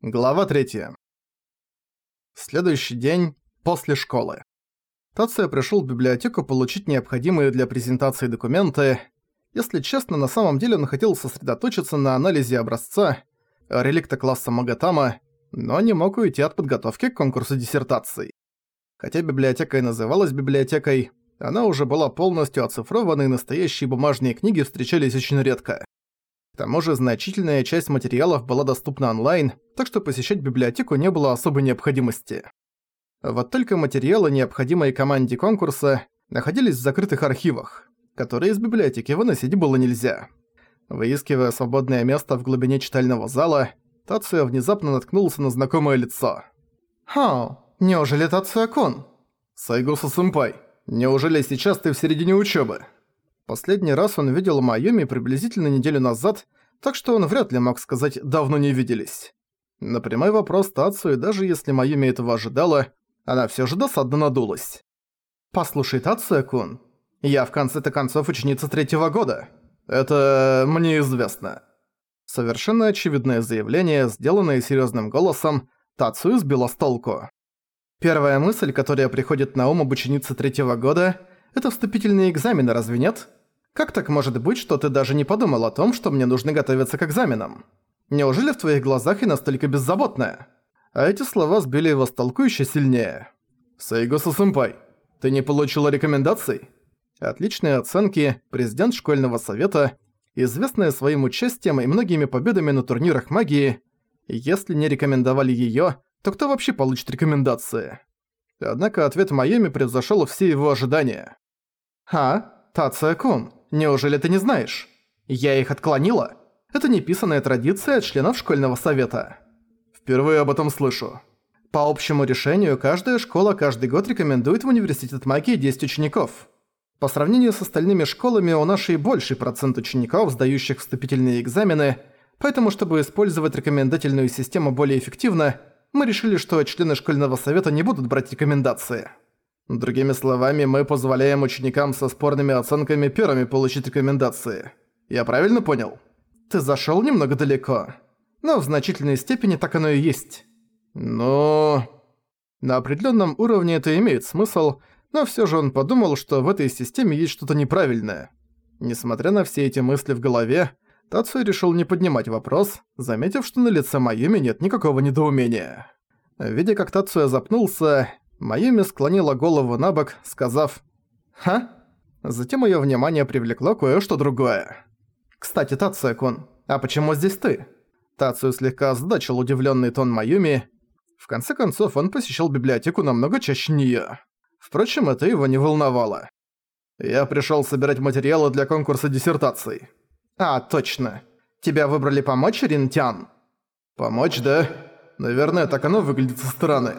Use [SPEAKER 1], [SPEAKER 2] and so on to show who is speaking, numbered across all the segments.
[SPEAKER 1] Глава 3. Следующий день после школы. Тация пришёл в библиотеку получить необходимые для презентации документы. Если честно, на самом деле он хотел сосредоточиться на анализе образца реликта класса Магатама, но не мог уйти от подготовки к конкурсу диссертаций. Хотя библиотека и называлась библиотекой, она уже была полностью оцифрована и настоящие бумажные книги встречались очень редко. К тому же значительная часть материалов была доступна онлайн, так что посещать библиотеку не было особой необходимости. Вот только материалы, необходимые команде конкурса, находились в закрытых архивах, которые из библиотеки выносить было нельзя. Выискивая свободное место в глубине читального зала, Тация внезапно наткнулся на знакомое лицо.
[SPEAKER 2] «Хау, неужели Тация-кун?»
[SPEAKER 1] «Сайгуса-сэмпай, неужели сейчас ты в середине учёбы?» Последний раз он видел Майюми приблизительно неделю назад, так что он вряд ли мог сказать «давно не виделись». На прямой вопрос Тацию, даже если Майюми этого ожидала, она всё же досадно надулась.
[SPEAKER 2] «Послушай, Тация-кун, я в конце-то концов ученица третьего года.
[SPEAKER 1] Это мне известно». Совершенно очевидное заявление, сделанное серьёзным голосом, Тацию сбило с толку.
[SPEAKER 2] Первая мысль, которая приходит на ум об ученице третьего года, это вступительные экзамены, разве нет? Как так может быть, что ты даже не подумал о том, что мне нужно готовиться к экзаменам? Неужели в твоих глазах я настолько беззаботная?»
[SPEAKER 1] А эти слова сбили его с толку еще сильнее. «Сайгоса-сэмпай, ты не получила рекомендаций?» Отличные оценки, президент школьного совета, известная своим участием и многими победами на турнирах магии. Если не рекомендовали её, то кто вообще получит рекомендации? Однако ответ Майами превзошёл все его ожидания.
[SPEAKER 2] «А, Тация-кун, Неужели ты не знаешь? Я их отклонила. Это неписанная традиция членов школьного совета.
[SPEAKER 1] Впервые об этом слышу.
[SPEAKER 2] По общему решению, каждая школа каждый год рекомендует в университет магии 10 учеников. По сравнению с остальными школами, у нашей больший процент учеников, сдающих вступительные экзамены, поэтому, чтобы использовать рекомендательную систему более эффективно, мы решили, что члены школьного совета не будут брать рекомендации.
[SPEAKER 1] Другими словами, мы позволяем ученикам со спорными оценками первыми получить рекомендации. Я правильно понял?
[SPEAKER 2] Ты зашёл немного далеко. Но в значительной степени так оно и есть.
[SPEAKER 1] Но... На определённом уровне это имеет смысл, но всё же он подумал, что в этой системе есть что-то неправильное. Несмотря на все эти мысли в голове, Тацуя решил не поднимать вопрос, заметив, что на лице Майюми нет никакого недоумения. Видя, как Тацуя запнулся, Майюми склонила голову на бок, сказав «Ха?». Затем её внимание привлекло кое-что другое.
[SPEAKER 2] «Кстати, Тация-кун, а почему здесь ты?»
[SPEAKER 1] Тацию слегка озадачил удивлённый тон Майюми. В конце концов, он посещал библиотеку намного чаще неё. Впрочем, это его не волновало. «Я пришёл собирать материалы для конкурса диссертаций».
[SPEAKER 2] «А, точно. Тебя выбрали помочь, Ринтян?»
[SPEAKER 1] «Помочь, да? Наверное, так оно выглядит со стороны».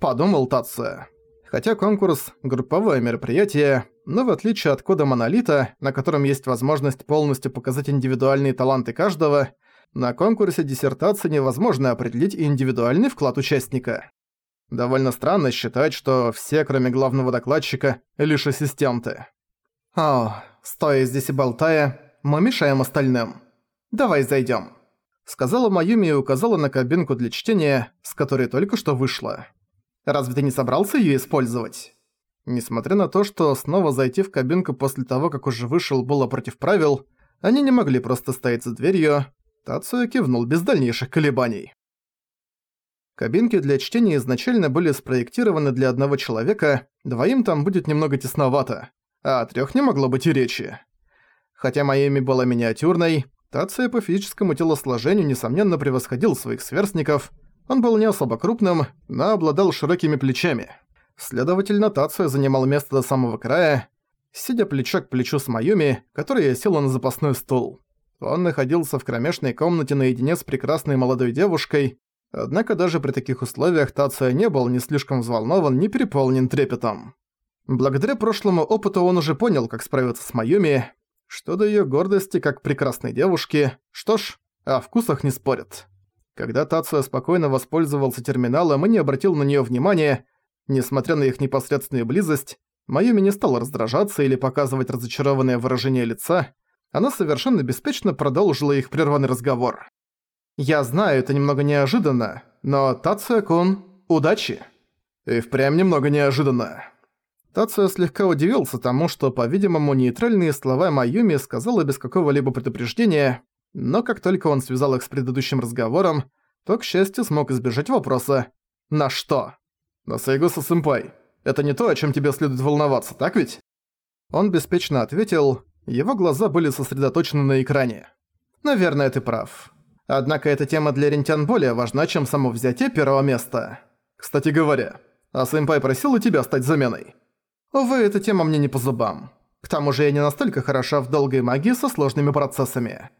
[SPEAKER 1] Подумал Тация. Хотя конкурс – групповое мероприятие, но в отличие от кода Монолита, на котором есть возможность полностью показать индивидуальные таланты каждого, на конкурсе диссертации невозможно определить индивидуальный вклад участника. Довольно странно считать, что все, кроме главного докладчика, лишь ассистенты.
[SPEAKER 2] «О, стоя здесь и болтая, мы мешаем остальным. Давай зайдём», — сказала Майюми и указала на кабинку для чтения, с которой только что вышла. Разве ты не собрался её использовать?»
[SPEAKER 1] Несмотря на то, что снова зайти в кабинку после того, как уже вышел, было против правил, они не могли просто стоять за дверью. Тацуя кивнул без дальнейших колебаний. Кабинки для чтения изначально были спроектированы для одного человека, двоим там будет немного тесновато, а о трёх не могло быть и речи. Хотя Майами была миниатюрной, Тация по физическому телосложению несомненно превосходил своих сверстников – он был не особо крупным, но обладал широкими плечами. Следовательно, Тацуя занимал место до самого края, сидя плечо к плечу с Майюми, которая села на запасной стул. Он находился в кромешной комнате наедине с прекрасной молодой девушкой, однако даже при таких условиях Тацуя не был ни слишком взволнован, ни переполнен трепетом. Благодаря прошлому опыту он уже понял, как справиться с Майюми, что до её гордости как прекрасной девушки, что ж, о вкусах не спорят. Когда Тацуя спокойно воспользовался терминалом и не обратил на неё внимания, несмотря на их непосредственную близость, Майюми не стала раздражаться или показывать разочарованное выражение лица, она совершенно беспечно продолжила их прерванный разговор. Я знаю, это немного неожиданно, но Тацуя-кун, удачи. И впрямь немного неожиданно. Тацуя слегка удивился тому, что, по-видимому, нейтральные слова Майюми сказала без какого-либо предупреждения, но как только он связал их с предыдущим разговором, то, к счастью, смог избежать вопроса «На что?». «На Сайгуса-сэмпай, это не то, о чем тебе следует волноваться, так ведь?» Он беспечно ответил, его глаза были сосредоточены на экране. «Наверное, ты прав. Однако эта тема для Рентян более важна, чем само взятие первого места. Кстати говоря, а сэмпай просил у тебя стать заменой?» «Увы, эта тема мне не по зубам. К тому же я не настолько хороша в долгой магии со сложными процессами».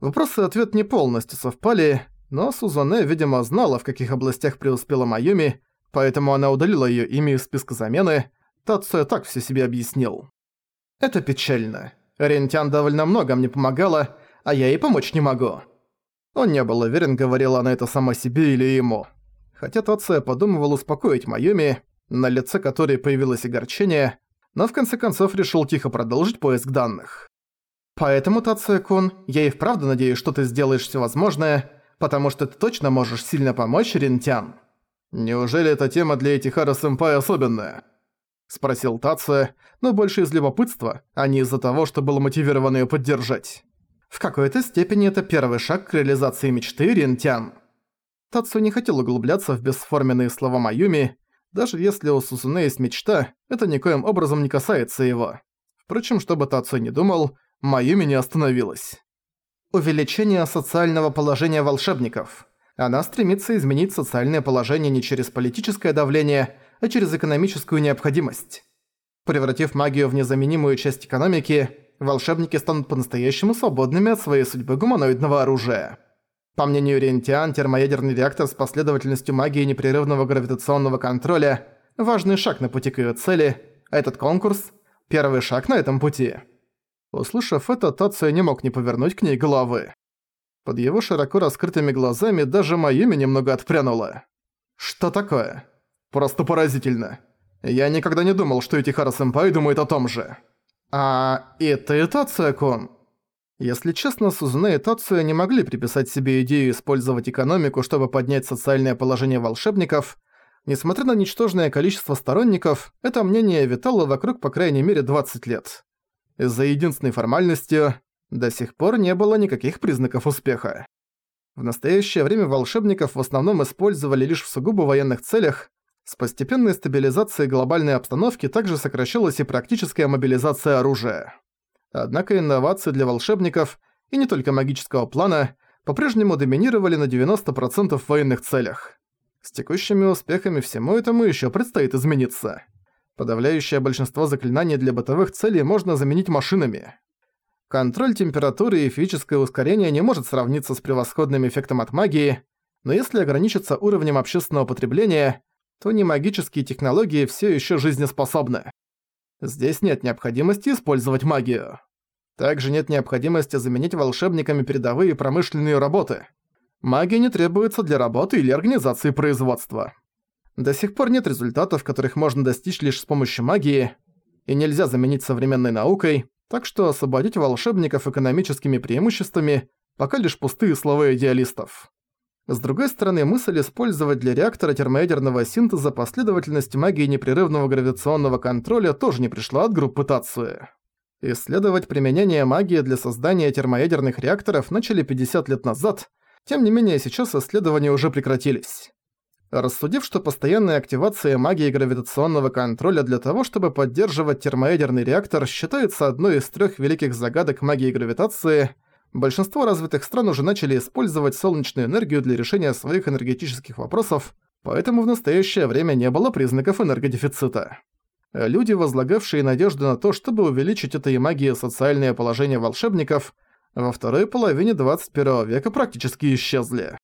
[SPEAKER 1] Вопрос и ответ не полностью совпали, но Сузане, видимо, знала, в каких областях преуспела Майюми, поэтому она удалила её имя из списка замены. Тацуя так все себе объяснил. «Это печально. Рентян довольно много мне помогала, а я ей помочь не могу». Он не был уверен, говорила она это сама себе или ему. Хотя Тацуя подумывал успокоить Майюми, на лице которой появилось огорчение, но в конце концов решил тихо продолжить поиск данных. «Поэтому, Тацуя-кун, я и вправду надеюсь, что ты сделаешь все возможное, потому что ты точно можешь сильно помочь Рентян». «Неужели эта тема для Этихара-сэмпай особенная?» Спросил Тация, но больше из любопытства, а не из-за того, что был мотивирован её поддержать. В какой-то степени это первый шаг к реализации мечты Рентян. Тацу не хотел углубляться в бесформенные слова Майюми, даже если у Сусуне есть мечта, это никоим образом не касается его. Впрочем, что бы не думал, Майюми не остановилась. Увеличение социального положения волшебников. Она стремится изменить социальное положение не через политическое давление, а через экономическую необходимость. Превратив магию в незаменимую часть экономики, волшебники станут по-настоящему свободными от своей судьбы гуманоидного оружия. По мнению Рентиан, термоядерный реактор с последовательностью магии непрерывного гравитационного контроля – важный шаг на пути к ее цели, а этот конкурс – первый шаг на этом пути. Услышав это, Тацуя не мог не повернуть к ней головы. Под его широко раскрытыми глазами даже Майюми немного отпрянула. «Что такое?» «Просто поразительно. Я никогда не думал, что Этихара-сэмпай думает о том же». «А и ты, Тацуя-кун?» Если честно, Сузуне и Тацуя не могли приписать себе идею использовать экономику, чтобы поднять социальное положение волшебников. Несмотря на ничтожное количество сторонников, это мнение витало вокруг по крайней мере 20 лет. Из-за единственной формальностью до сих пор не было никаких признаков успеха. В настоящее время волшебников в основном использовали лишь в сугубо военных целях, с постепенной стабилизацией глобальной обстановки также сокращалась и практическая мобилизация оружия. Однако инновации для волшебников, и не только магического плана, по-прежнему доминировали на 90% в военных целях. С текущими успехами всему этому еще предстоит измениться. Подавляющее большинство заклинаний для бытовых целей можно заменить машинами. Контроль температуры и физическое ускорение не может сравниться с превосходным эффектом от магии, но если ограничиться уровнем общественного потребления, то немагические технологии все еще жизнеспособны. Здесь нет необходимости использовать магию. Также нет необходимости заменить волшебниками передовые промышленные работы. Магия не требуется для работы или организации производства. До сих пор нет результатов, которых можно достичь лишь с помощью магии, и нельзя заменить современной наукой, так что освободить волшебников экономическими преимуществами пока лишь пустые слова идеалистов. С другой стороны, мысль использовать для реактора термоядерного синтеза последовательность магии непрерывного гравитационного контроля тоже не пришла от группы Тацуэ. Исследовать применение магии для создания термоядерных реакторов начали 50 лет назад, тем не менее сейчас исследования уже прекратились. Рассудив, что постоянная активация магии гравитационного контроля для того, чтобы поддерживать термоядерный реактор, считается одной из трех великих загадок магии гравитации, большинство развитых стран уже начали использовать солнечную энергию для решения своих энергетических вопросов, поэтому в настоящее время не было признаков энергодефицита. Люди, возлагавшие надежды на то, чтобы увеличить этой магией социальное положение волшебников, во второй половине 21 века практически исчезли.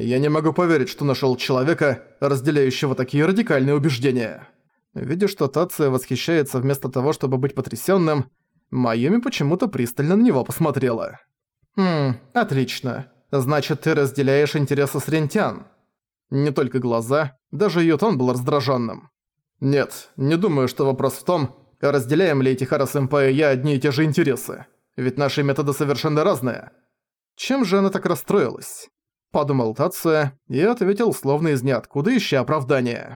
[SPEAKER 1] Я не могу поверить, что нашел человека, разделяющего такие радикальные убеждения. Видя, что Тация восхищается вместо того, чтобы быть потрясенным, Майюми почему-то пристально на него посмотрела. «Хм, отлично. Значит, ты разделяешь интересы с Рентян». Не только глаза, даже её тон был раздраженным. «Нет, не думаю, что вопрос в том, разделяем ли Этихара-сэмпай и я одни и те же интересы. Ведь наши методы совершенно разные». Чем же она так расстроилась? Подумал Тация и ответил словно из ниоткуда ища оправдания.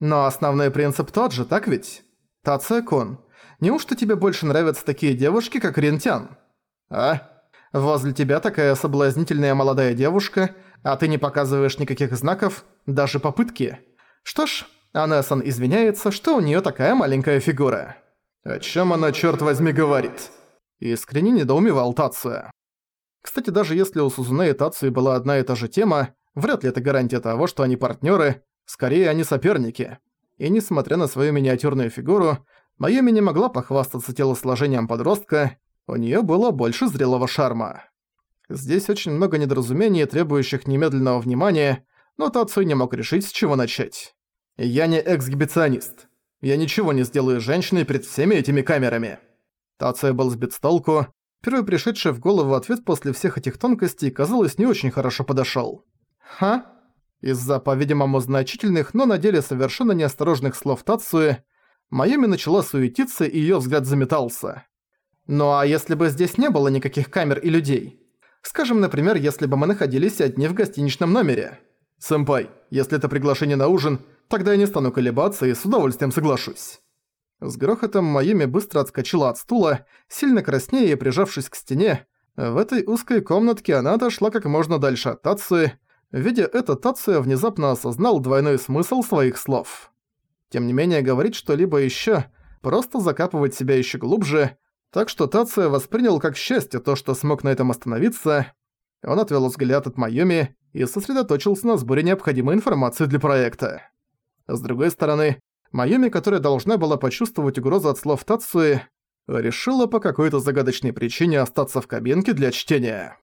[SPEAKER 1] Но основной принцип тот же, так ведь? Тация-кун, неужто тебе больше нравятся такие девушки, как Рентян? А? Возле тебя такая соблазнительная молодая девушка, а ты не показываешь никаких знаков, даже попытки. Что ж, Анессан извиняется, что у неё такая маленькая фигура. О чём она, чёрт возьми, говорит? Искренне недоумевал Тация. Кстати, даже если у Сузуне и Тации была одна и та же тема, вряд ли это гарантия того, что они партнёры, скорее они соперники. И несмотря на свою миниатюрную фигуру, Майоми не могла похвастаться телосложением подростка, у неё было больше зрелого шарма. Здесь очень много недоразумений, требующих немедленного внимания, но Тацуй не мог решить, с чего начать. «Я не эксгибиционист. Я ничего не сделаю женщиной перед всеми этими камерами». Тацуй был сбит с толку, Первый пришедший в голову ответ после всех этих тонкостей, казалось, не очень хорошо подошёл. «Ха?» Из-за, по-видимому, значительных, но на деле совершенно неосторожных слов Тацуи, Майами начала суетиться и её взгляд заметался. «Ну а если бы здесь не было никаких камер и людей? Скажем, например, если бы мы находились одни в гостиничном номере. Сэмпай, если это приглашение на ужин, тогда я не стану колебаться и с удовольствием соглашусь». С грохотом Майюми быстро отскочила от стула, сильно краснея и прижавшись к стене. В этой узкой комнатке она отошла как можно дальше от Тацуи. Видя это, Тацуя внезапно осознал двойной смысл своих слов. Тем не менее, говорить что-либо ещё, просто закапывать себя ещё глубже, так что Тацуя воспринял как счастье то, что смог на этом остановиться. Он отвел взгляд от Майюми и сосредоточился на сборе необходимой информации для проекта. С другой стороны, Майюми, которая должна была почувствовать угрозу от слов Тацуи, решила по какой-то загадочной причине остаться в кабинке для чтения.